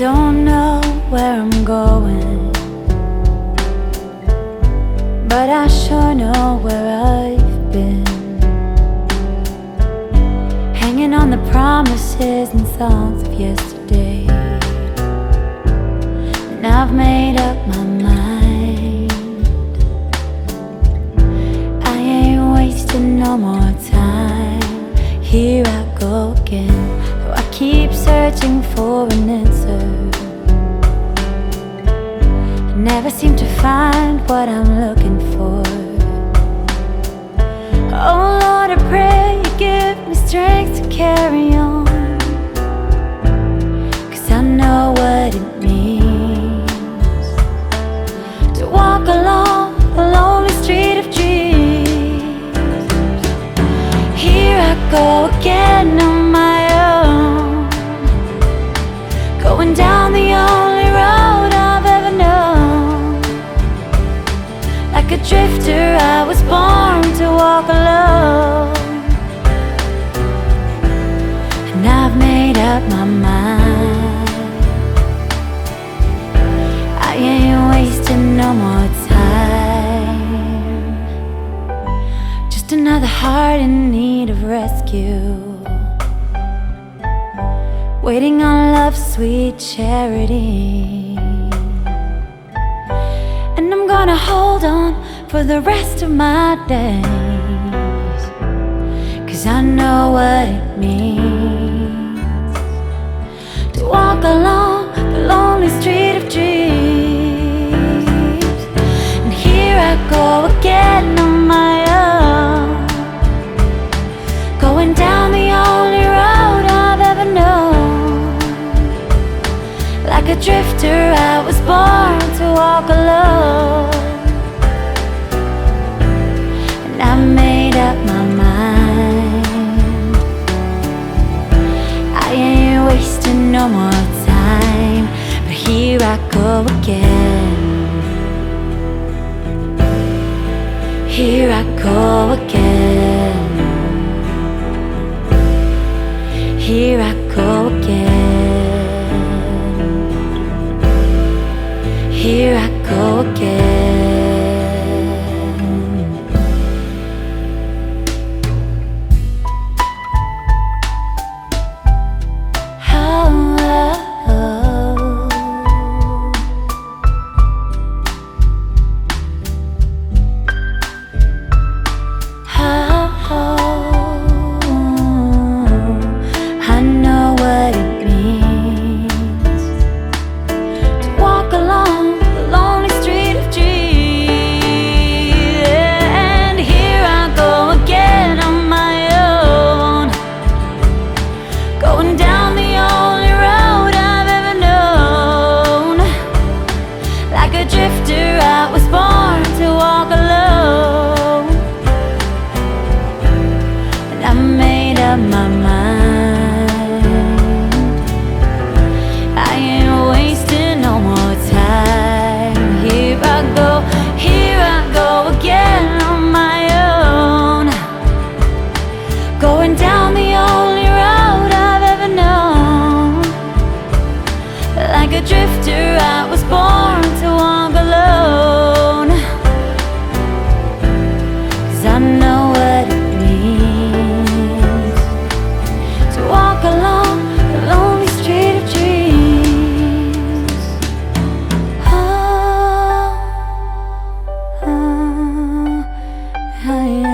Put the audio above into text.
don't know where I'm going, but I sure know where I've been. Hanging on the promises and songs of yesterday, and I've made up my mind. I ain't wasting no more time. Here I go again, though I keep searching for an answer. Never seem to find what I'm looking for. Oh Lord, I pray you give me strength to carry on. Cause I know what it means to walk along the lonely street of dreams. Here I go again on drifter, I was born to walk alone. And I've made up my mind. I ain't wasting no more time. Just another heart in need of rescue. Waiting on love's sweet charity. I'm gonna hold on for the rest of my days. Cause I know what it means to walk along the lonely street of dreams. And here I go again on my own, going down the only road I've ever known. Like a drifter, I was born walk alone. And I made up my mind. I ain't wasting no more time. But here I go again. Here I go again. Here I I Going down the only road I've ever known. Like a drifter, I was born to walk alone. Cause I know what it means to walk along the lonely street of dreams. Oh, oh, oh, oh,